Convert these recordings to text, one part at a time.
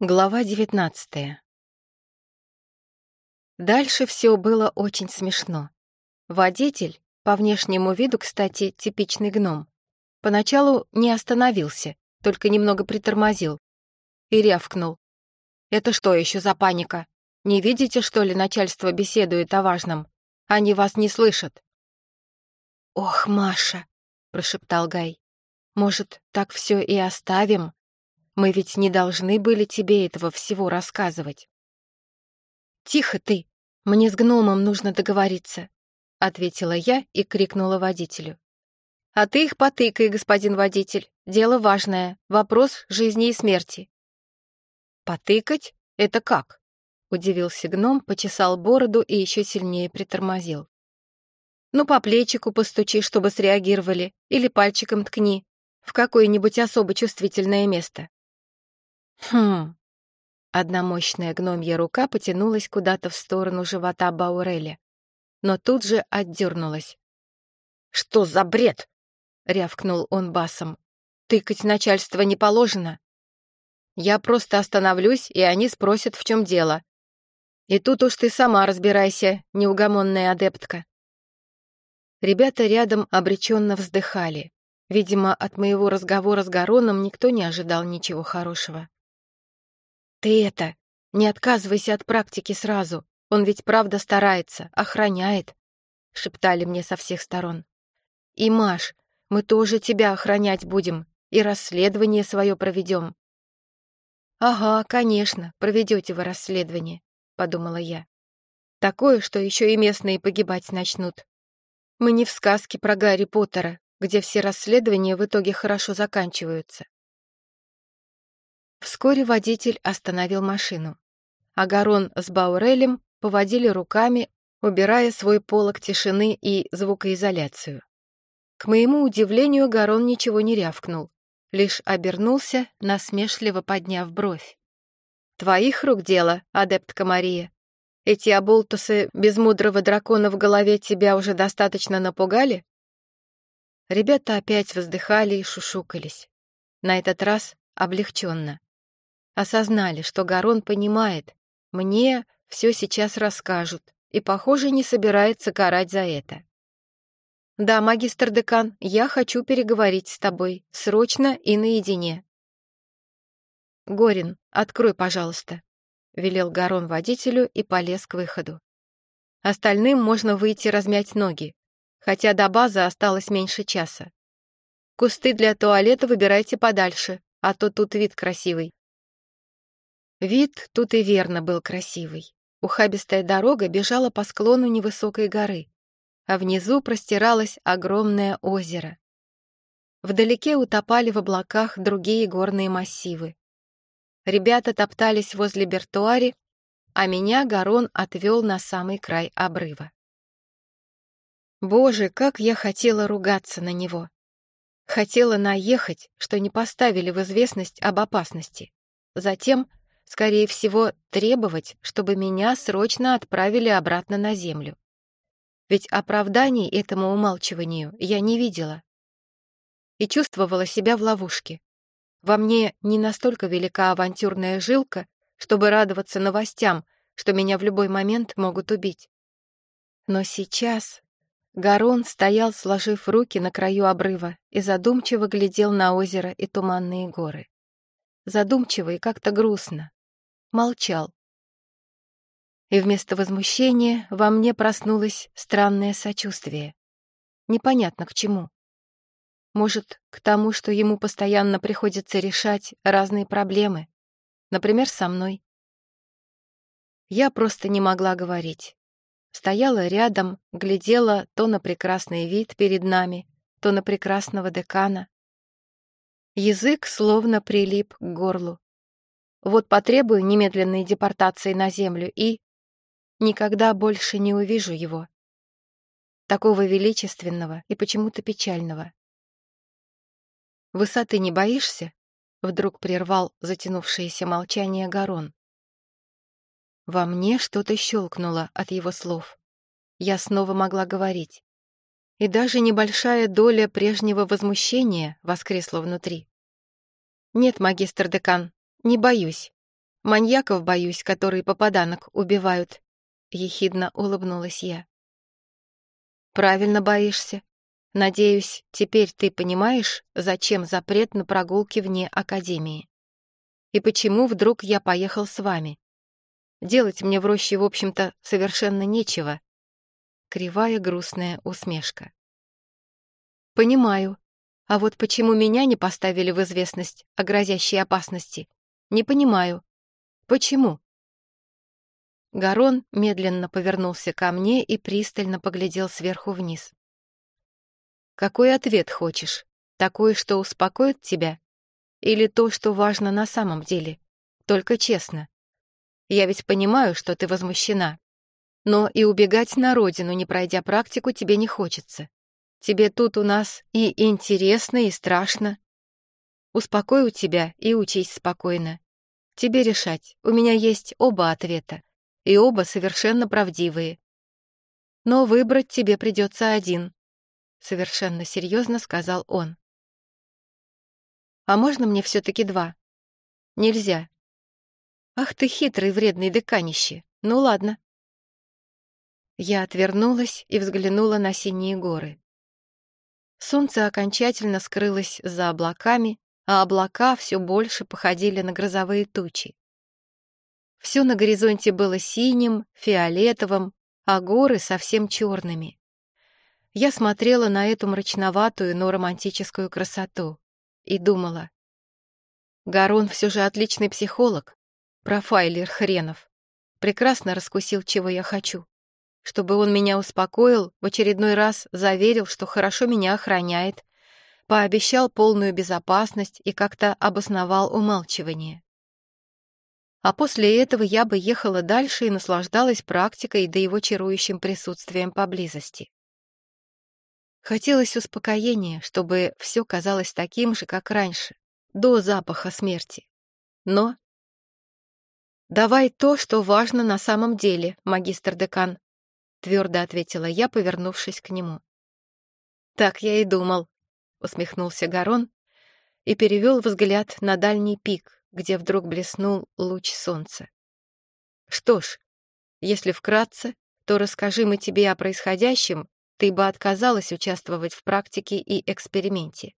Глава девятнадцатая. Дальше все было очень смешно. Водитель, по внешнему виду, кстати, типичный гном, поначалу не остановился, только немного притормозил и рявкнул. «Это что еще за паника? Не видите, что ли, начальство беседует о важном? Они вас не слышат». «Ох, Маша!» — прошептал Гай. «Может, так все и оставим? Мы ведь не должны были тебе этого всего рассказывать». «Тихо ты! Мне с гномом нужно договориться», — ответила я и крикнула водителю. «А ты их потыкай, господин водитель. Дело важное. Вопрос жизни и смерти». «Потыкать? Это как?» — удивился гном, почесал бороду и еще сильнее притормозил. «Ну, по плечику постучи, чтобы среагировали, или пальчиком ткни в какое-нибудь особо чувствительное место». «Хм...» Одна мощная гномья рука потянулась куда-то в сторону живота Бауреля, но тут же отдернулась. «Что за бред?» — рявкнул он басом. «Тыкать начальство не положено. Я просто остановлюсь, и они спросят, в чем дело. И тут уж ты сама разбирайся, неугомонная адептка». Ребята рядом обреченно вздыхали. Видимо, от моего разговора с Гароном никто не ожидал ничего хорошего. «Ты это, не отказывайся от практики сразу, он ведь правда старается, охраняет», — шептали мне со всех сторон. «И, Маш, мы тоже тебя охранять будем и расследование свое проведем». «Ага, конечно, проведете вы расследование», — подумала я. «Такое, что еще и местные погибать начнут. Мы не в сказке про Гарри Поттера, где все расследования в итоге хорошо заканчиваются. Вскоре водитель остановил машину. Агарон с Баурелем поводили руками, убирая свой полог тишины и звукоизоляцию. К моему удивлению, Гарон ничего не рявкнул, лишь обернулся, насмешливо подняв бровь. «Твоих рук дело, адептка Мария. Эти оболтусы без мудрого дракона в голове тебя уже достаточно напугали?» Ребята опять воздыхали и шушукались. На этот раз облегченно. Осознали, что Гарон понимает, мне все сейчас расскажут, и, похоже, не собирается карать за это. «Да, магистр декан, я хочу переговорить с тобой, срочно и наедине». «Горин, открой, пожалуйста», — велел Гарон водителю и полез к выходу. Остальным можно выйти размять ноги, хотя до базы осталось меньше часа. Кусты для туалета выбирайте подальше, а то тут вид красивый. Вид тут и верно был красивый. Ухабистая дорога бежала по склону невысокой горы, а внизу простиралось огромное озеро. Вдалеке утопали в облаках другие горные массивы. Ребята топтались возле Бертуари, а меня Гарон отвел на самый край обрыва. Боже, как я хотела ругаться на него. Хотела наехать, что не поставили в известность об опасности. Затем скорее всего, требовать, чтобы меня срочно отправили обратно на землю. Ведь оправданий этому умалчиванию я не видела. И чувствовала себя в ловушке. Во мне не настолько велика авантюрная жилка, чтобы радоваться новостям, что меня в любой момент могут убить. Но сейчас Гарон стоял, сложив руки на краю обрыва, и задумчиво глядел на озеро и туманные горы. Задумчиво и как-то грустно молчал. И вместо возмущения во мне проснулось странное сочувствие. Непонятно к чему. Может, к тому, что ему постоянно приходится решать разные проблемы, например, со мной. Я просто не могла говорить. Стояла рядом, глядела то на прекрасный вид перед нами, то на прекрасного декана. Язык словно прилип к горлу. Вот потребую немедленной депортации на Землю и... Никогда больше не увижу его. Такого величественного и почему-то печального. «Высоты не боишься?» — вдруг прервал затянувшееся молчание Гарон. Во мне что-то щелкнуло от его слов. Я снова могла говорить. И даже небольшая доля прежнего возмущения воскресла внутри. «Нет, магистр-декан, «Не боюсь», Маньяков боюсь, которые попаданок убивают. Ехидно улыбнулась я. Правильно боишься. Надеюсь, теперь ты понимаешь, зачем запрет на прогулки вне академии. И почему вдруг я поехал с вами? Делать мне в роще, в общем-то, совершенно нечего. Кривая грустная усмешка. Понимаю. А вот почему меня не поставили в известность о грозящей опасности? Не понимаю. Почему? Гарон медленно повернулся ко мне и пристально поглядел сверху вниз. «Какой ответ хочешь? Такой, что успокоит тебя? Или то, что важно на самом деле? Только честно. Я ведь понимаю, что ты возмущена. Но и убегать на родину, не пройдя практику, тебе не хочется. Тебе тут у нас и интересно, и страшно. Успокою тебя и учись спокойно. Тебе решать, у меня есть оба ответа, и оба совершенно правдивые. Но выбрать тебе придется один, — совершенно серьезно сказал он. А можно мне все-таки два? Нельзя. Ах ты хитрый вредный деканище. Ну ладно. Я отвернулась и взглянула на синие горы. Солнце окончательно скрылось за облаками, а облака все больше походили на грозовые тучи. Все на горизонте было синим, фиолетовым, а горы совсем черными. Я смотрела на эту мрачноватую, но романтическую красоту и думала. Гарон все же отличный психолог, профайлер хренов. Прекрасно раскусил, чего я хочу. Чтобы он меня успокоил, в очередной раз заверил, что хорошо меня охраняет, пообещал полную безопасность и как-то обосновал умалчивание. А после этого я бы ехала дальше и наслаждалась практикой да его чарующим присутствием поблизости. Хотелось успокоения, чтобы все казалось таким же, как раньше, до запаха смерти. Но... «Давай то, что важно на самом деле, магистр-декан», твердо ответила я, повернувшись к нему. «Так я и думал», — усмехнулся Гарон и перевел взгляд на дальний пик, где вдруг блеснул луч солнца. «Что ж, если вкратце, то расскажи мы тебе о происходящем ты бы отказалась участвовать в практике и эксперименте.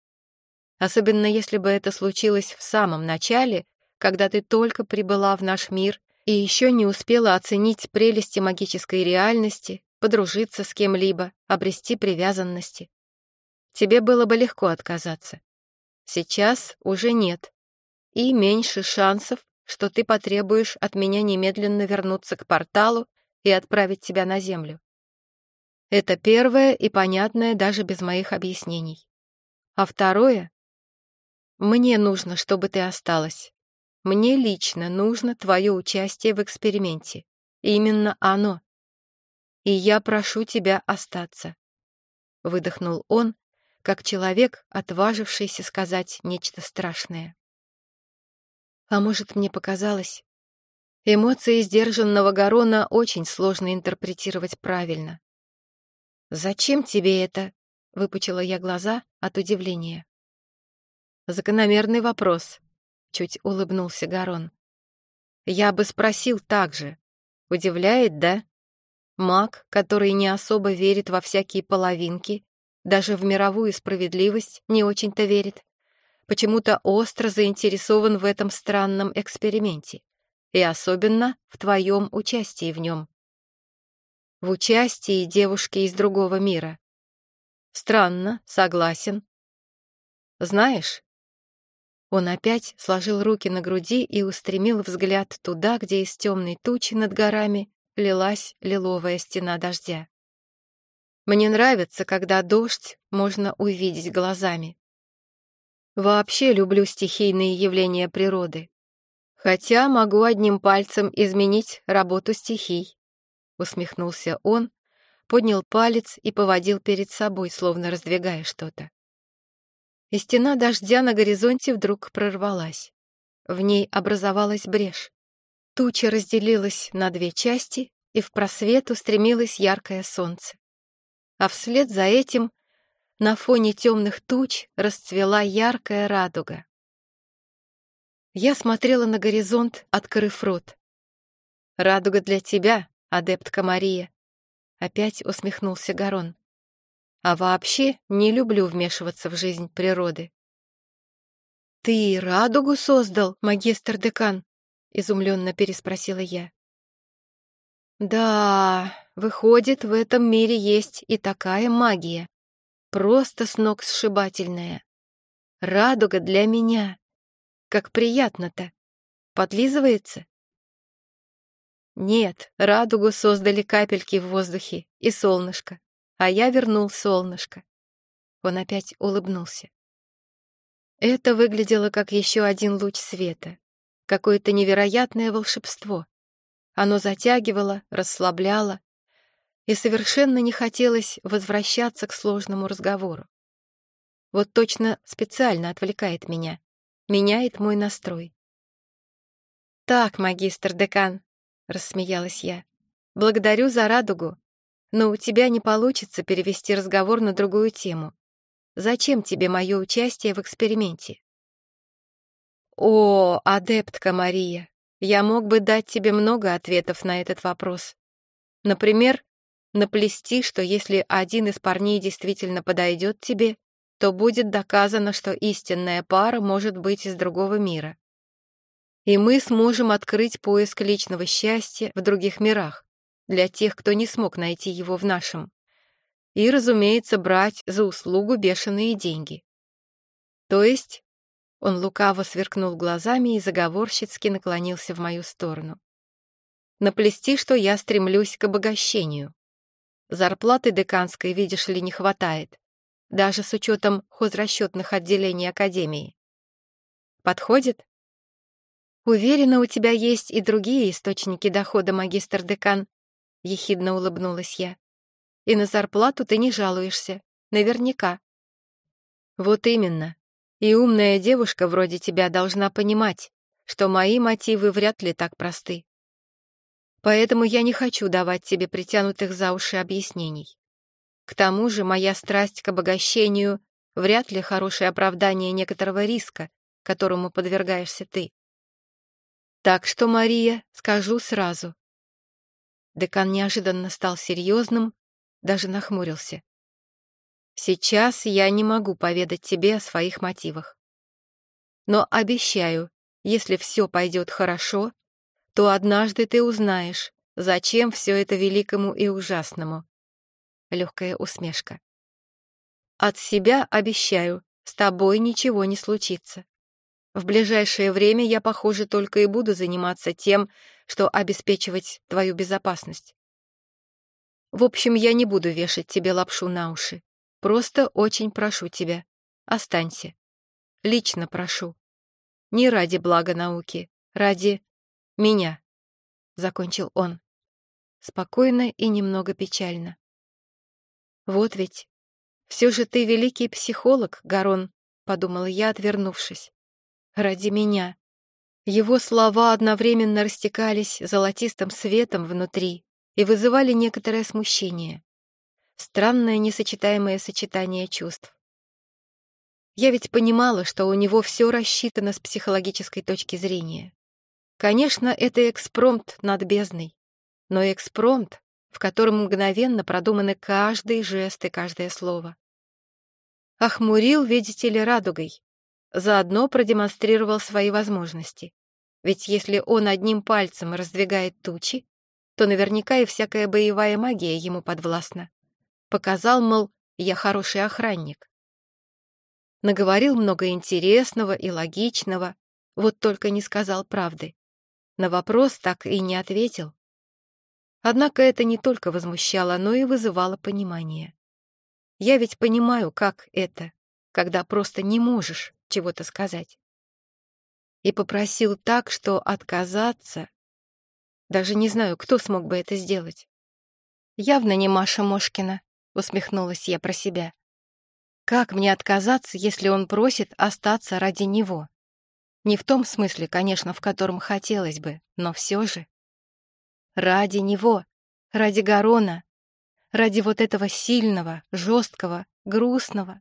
Особенно если бы это случилось в самом начале, когда ты только прибыла в наш мир и еще не успела оценить прелести магической реальности, подружиться с кем-либо, обрести привязанности. Тебе было бы легко отказаться. Сейчас уже нет. И меньше шансов, что ты потребуешь от меня немедленно вернуться к порталу и отправить тебя на Землю. Это первое и понятное даже без моих объяснений. А второе? Мне нужно, чтобы ты осталась. Мне лично нужно твое участие в эксперименте. Именно оно. И я прошу тебя остаться. Выдохнул он, как человек, отважившийся сказать нечто страшное. А может, мне показалось? Эмоции сдержанного Гарона очень сложно интерпретировать правильно. «Зачем тебе это?» — выпучила я глаза от удивления. «Закономерный вопрос», — чуть улыбнулся Гарон. «Я бы спросил так же. Удивляет, да? Маг, который не особо верит во всякие половинки, даже в мировую справедливость не очень-то верит, почему-то остро заинтересован в этом странном эксперименте, и особенно в твоем участии в нем в участии девушки из другого мира. Странно, согласен. Знаешь, он опять сложил руки на груди и устремил взгляд туда, где из темной тучи над горами лилась лиловая стена дождя. Мне нравится, когда дождь можно увидеть глазами. Вообще люблю стихийные явления природы. Хотя могу одним пальцем изменить работу стихий. Усмехнулся он, поднял палец и поводил перед собой, словно раздвигая что-то. И стена дождя на горизонте вдруг прорвалась. В ней образовалась брешь. Туча разделилась на две части, и в просвет устремилось яркое солнце. А вслед за этим на фоне темных туч расцвела яркая радуга. Я смотрела на горизонт, открыв рот. «Радуга для тебя, адептка Мария!» Опять усмехнулся Гарон. «А вообще не люблю вмешиваться в жизнь природы». «Ты радугу создал, магистр-декан?» — изумленно переспросила я. «Да, выходит, в этом мире есть и такая магия. Просто с ног сшибательная. Радуга для меня. Как приятно-то. Подлизывается?» Нет, радугу создали капельки в воздухе и солнышко, а я вернул солнышко. Он опять улыбнулся. Это выглядело как еще один луч света, какое-то невероятное волшебство. Оно затягивало, расслабляло, и совершенно не хотелось возвращаться к сложному разговору. Вот точно специально отвлекает меня, меняет мой настрой. «Так, магистр-декан», — рассмеялась я. «Благодарю за радугу, но у тебя не получится перевести разговор на другую тему. Зачем тебе мое участие в эксперименте?» «О, адептка Мария, я мог бы дать тебе много ответов на этот вопрос. Например, наплести, что если один из парней действительно подойдет тебе, то будет доказано, что истинная пара может быть из другого мира и мы сможем открыть поиск личного счастья в других мирах для тех, кто не смог найти его в нашем. И, разумеется, брать за услугу бешеные деньги. То есть он лукаво сверкнул глазами и заговорщицки наклонился в мою сторону. Наплести, что я стремлюсь к обогащению. Зарплаты деканской, видишь ли, не хватает, даже с учетом хозрасчетных отделений Академии. Подходит? «Уверена, у тебя есть и другие источники дохода, магистр-декан», — ехидно улыбнулась я. «И на зарплату ты не жалуешься. Наверняка». «Вот именно. И умная девушка вроде тебя должна понимать, что мои мотивы вряд ли так просты. Поэтому я не хочу давать тебе притянутых за уши объяснений. К тому же моя страсть к обогащению вряд ли хорошее оправдание некоторого риска, которому подвергаешься ты. Так что, Мария, скажу сразу. Декан неожиданно стал серьезным, даже нахмурился. Сейчас я не могу поведать тебе о своих мотивах. Но обещаю, если все пойдет хорошо, то однажды ты узнаешь, зачем все это великому и ужасному. Легкая усмешка. От себя обещаю, с тобой ничего не случится. В ближайшее время я, похоже, только и буду заниматься тем, что обеспечивать твою безопасность. В общем, я не буду вешать тебе лапшу на уши. Просто очень прошу тебя, останься. Лично прошу. Не ради блага науки, ради меня, — закончил он. Спокойно и немного печально. Вот ведь, все же ты великий психолог, Гарон, — подумала я, отвернувшись ради меня. Его слова одновременно растекались золотистым светом внутри и вызывали некоторое смущение. Странное несочетаемое сочетание чувств. Я ведь понимала, что у него все рассчитано с психологической точки зрения. Конечно, это экспромт над бездной, но экспромт, в котором мгновенно продуманы каждый жест и каждое слово. Охмурил, видите ли, радугой, Заодно продемонстрировал свои возможности. Ведь если он одним пальцем раздвигает тучи, то наверняка и всякая боевая магия ему подвластна. Показал, мол, я хороший охранник. Наговорил много интересного и логичного, вот только не сказал правды. На вопрос так и не ответил. Однако это не только возмущало, но и вызывало понимание. Я ведь понимаю, как это, когда просто не можешь чего-то сказать. И попросил так, что отказаться... Даже не знаю, кто смог бы это сделать. Явно не Маша Мошкина, усмехнулась я про себя. Как мне отказаться, если он просит остаться ради него? Не в том смысле, конечно, в котором хотелось бы, но все же. Ради него, ради Гарона, ради вот этого сильного, жесткого, грустного,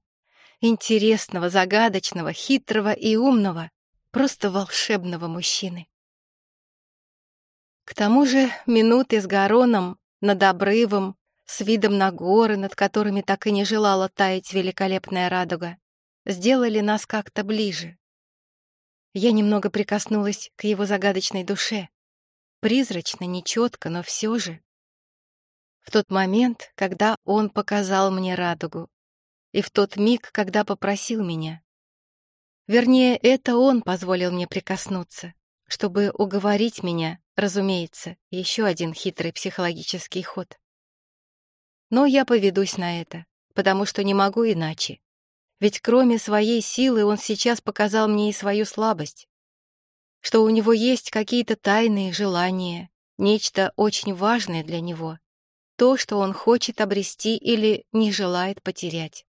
интересного, загадочного, хитрого и умного, просто волшебного мужчины. К тому же минуты с Гароном над обрывом, с видом на горы, над которыми так и не желала таять великолепная радуга, сделали нас как-то ближе. Я немного прикоснулась к его загадочной душе. Призрачно, нечетко, но все же. В тот момент, когда он показал мне радугу, и в тот миг, когда попросил меня. Вернее, это он позволил мне прикоснуться, чтобы уговорить меня, разумеется, еще один хитрый психологический ход. Но я поведусь на это, потому что не могу иначе. Ведь кроме своей силы он сейчас показал мне и свою слабость, что у него есть какие-то тайные желания, нечто очень важное для него, то, что он хочет обрести или не желает потерять.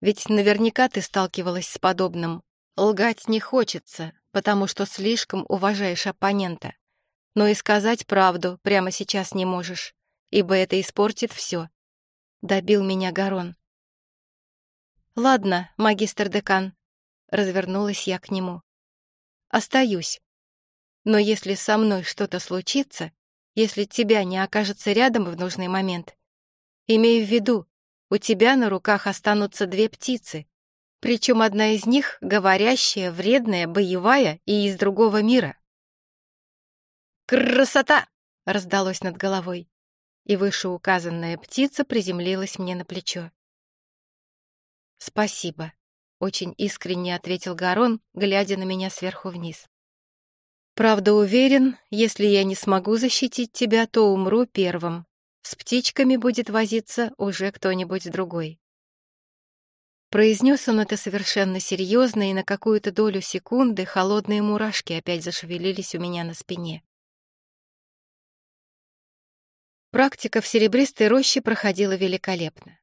Ведь наверняка ты сталкивалась с подобным. Лгать не хочется, потому что слишком уважаешь оппонента. Но и сказать правду прямо сейчас не можешь, ибо это испортит все. Добил меня Гарон. «Ладно, магистр-декан», — развернулась я к нему. «Остаюсь. Но если со мной что-то случится, если тебя не окажется рядом в нужный момент, имей в виду, у тебя на руках останутся две птицы, причем одна из них говорящая, вредная, боевая и из другого мира. «Красота!» — раздалось над головой, и вышеуказанная птица приземлилась мне на плечо. «Спасибо», — очень искренне ответил Гарон, глядя на меня сверху вниз. «Правда уверен, если я не смогу защитить тебя, то умру первым. С птичками будет возиться уже кто-нибудь другой». Произнес он это совершенно серьезно, и на какую-то долю секунды холодные мурашки опять зашевелились у меня на спине. Практика в серебристой роще проходила великолепно.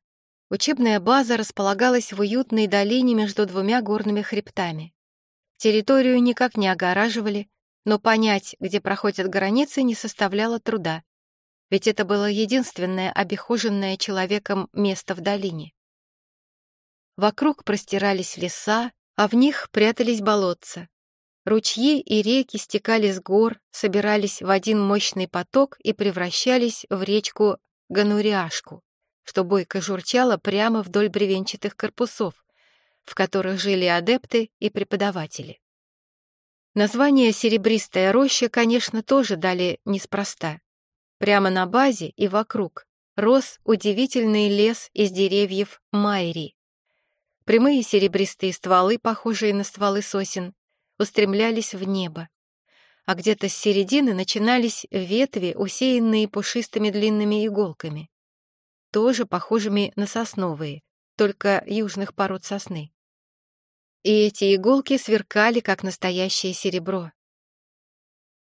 Учебная база располагалась в уютной долине между двумя горными хребтами. Территорию никак не огораживали, но понять, где проходят границы, не составляло труда, ведь это было единственное обихоженное человеком место в долине. Вокруг простирались леса, а в них прятались болотца. Ручьи и реки стекали с гор, собирались в один мощный поток и превращались в речку Гануриашку что бойко журчало прямо вдоль бревенчатых корпусов, в которых жили адепты и преподаватели. Название «Серебристая роща», конечно, тоже дали неспроста. Прямо на базе и вокруг рос удивительный лес из деревьев майри. Прямые серебристые стволы, похожие на стволы сосен, устремлялись в небо, а где-то с середины начинались ветви, усеянные пушистыми длинными иголками тоже похожими на сосновые, только южных пород сосны. И эти иголки сверкали, как настоящее серебро.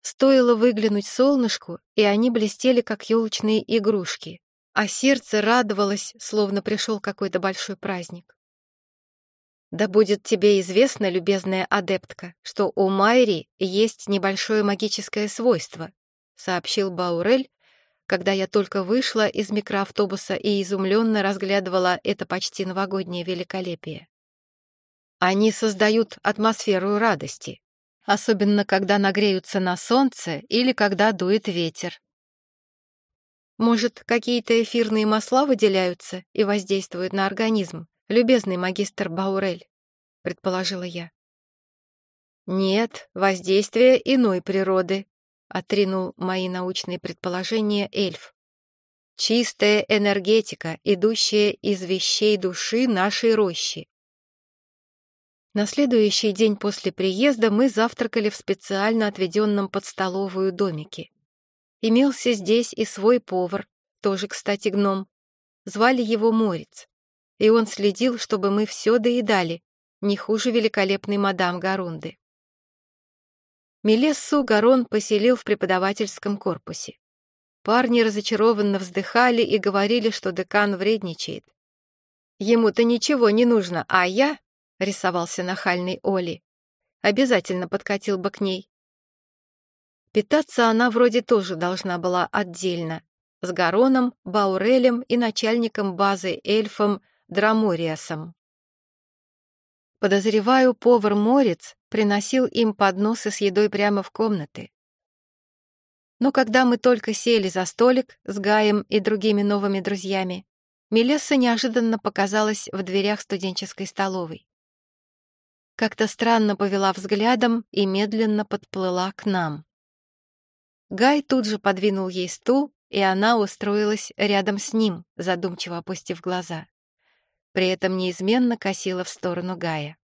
Стоило выглянуть солнышку, и они блестели, как елочные игрушки, а сердце радовалось, словно пришел какой-то большой праздник. Да будет тебе известно, любезная адептка, что у Майри есть небольшое магическое свойство, сообщил Баурель, когда я только вышла из микроавтобуса и изумленно разглядывала это почти новогоднее великолепие. Они создают атмосферу радости, особенно когда нагреются на солнце или когда дует ветер. Может, какие-то эфирные масла выделяются и воздействуют на организм, любезный магистр Баурель, предположила я. Нет, воздействие иной природы, отринул мои научные предположения эльф. Чистая энергетика, идущая из вещей души нашей рощи. На следующий день после приезда мы завтракали в специально отведенном под столовую домике. Имелся здесь и свой повар, тоже, кстати, гном. Звали его Морец. И он следил, чтобы мы все доедали, не хуже великолепной мадам Гарунды. Мелессу Гарон поселил в преподавательском корпусе. Парни разочарованно вздыхали и говорили, что декан вредничает. «Ему-то ничего не нужно, а я...» — рисовался нахальный Оли. «Обязательно подкатил бы к ней». Питаться она вроде тоже должна была отдельно, с Гароном, Баурелем и начальником базы эльфом Драмориасом. Подозреваю, повар Морец приносил им подносы с едой прямо в комнаты. Но когда мы только сели за столик с Гаем и другими новыми друзьями, Мелесса неожиданно показалась в дверях студенческой столовой. Как-то странно повела взглядом и медленно подплыла к нам. Гай тут же подвинул ей стул, и она устроилась рядом с ним, задумчиво опустив глаза. При этом неизменно косила в сторону Гая.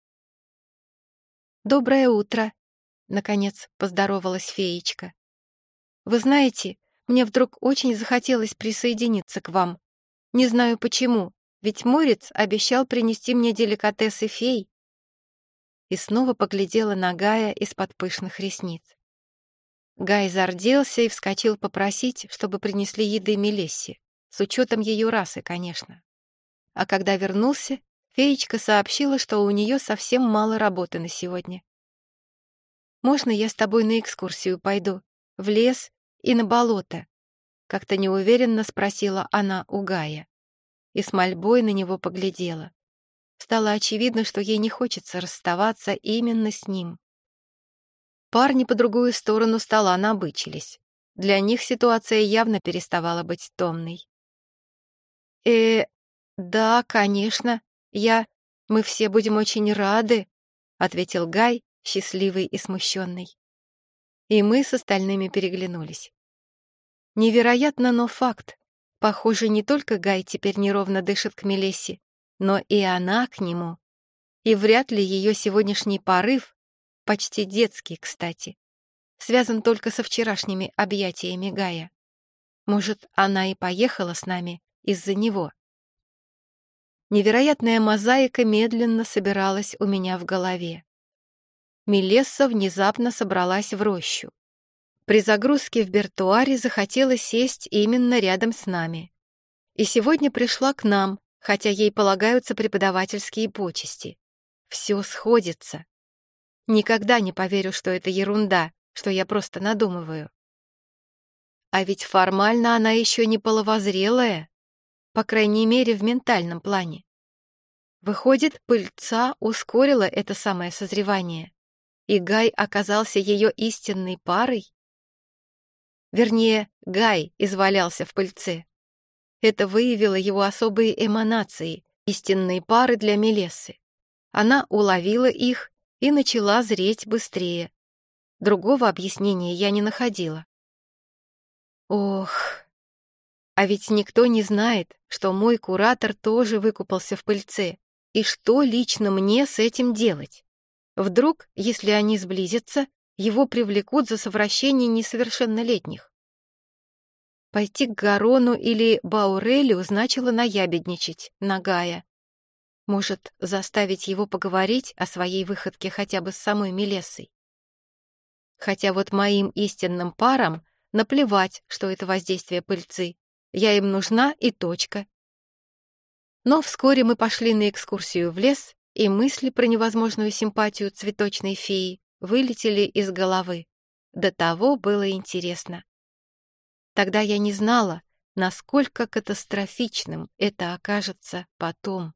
«Доброе утро!» — наконец поздоровалась феечка. «Вы знаете, мне вдруг очень захотелось присоединиться к вам. Не знаю почему, ведь Морец обещал принести мне деликатесы фей». И снова поглядела на Гая из-под пышных ресниц. Гай зарделся и вскочил попросить, чтобы принесли еды Мелессе, с учетом ее расы, конечно. А когда вернулся, феечка сообщила, что у нее совсем мало работы на сегодня. «Можно я с тобой на экскурсию пойду? В лес и на болото?» Как-то неуверенно спросила она у Гая. И с мольбой на него поглядела. Стало очевидно, что ей не хочется расставаться именно с ним. Парни по другую сторону стола набычились. Для них ситуация явно переставала быть томной. «Э, да, конечно, я... Мы все будем очень рады», — ответил Гай, счастливый и смущенный. И мы с остальными переглянулись. Невероятно, но факт. Похоже, не только Гай теперь неровно дышит к Мелессе, но и она к нему. И вряд ли ее сегодняшний порыв почти детский, кстати. Связан только со вчерашними объятиями Гая. Может, она и поехала с нами из-за него. Невероятная мозаика медленно собиралась у меня в голове. Мелесса внезапно собралась в рощу. При загрузке в Бертуаре захотела сесть именно рядом с нами. И сегодня пришла к нам, хотя ей полагаются преподавательские почести. Все сходится. Никогда не поверю, что это ерунда, что я просто надумываю. А ведь формально она еще не половозрелая, по крайней мере, в ментальном плане. Выходит, пыльца ускорила это самое созревание, и Гай оказался ее истинной парой? Вернее, Гай извалялся в пыльце. Это выявило его особые эманации, истинные пары для Мелессы. Она уловила их и начала зреть быстрее. Другого объяснения я не находила. Ох, а ведь никто не знает, что мой куратор тоже выкупался в пыльце, и что лично мне с этим делать? Вдруг, если они сблизятся, его привлекут за совращение несовершеннолетних. Пойти к Гарону или Баурелю значило наябедничать, нагая. Может, заставить его поговорить о своей выходке хотя бы с самой Мелессой? Хотя вот моим истинным парам наплевать, что это воздействие пыльцы. Я им нужна и точка. Но вскоре мы пошли на экскурсию в лес, и мысли про невозможную симпатию цветочной феи вылетели из головы. До того было интересно. Тогда я не знала, насколько катастрофичным это окажется потом.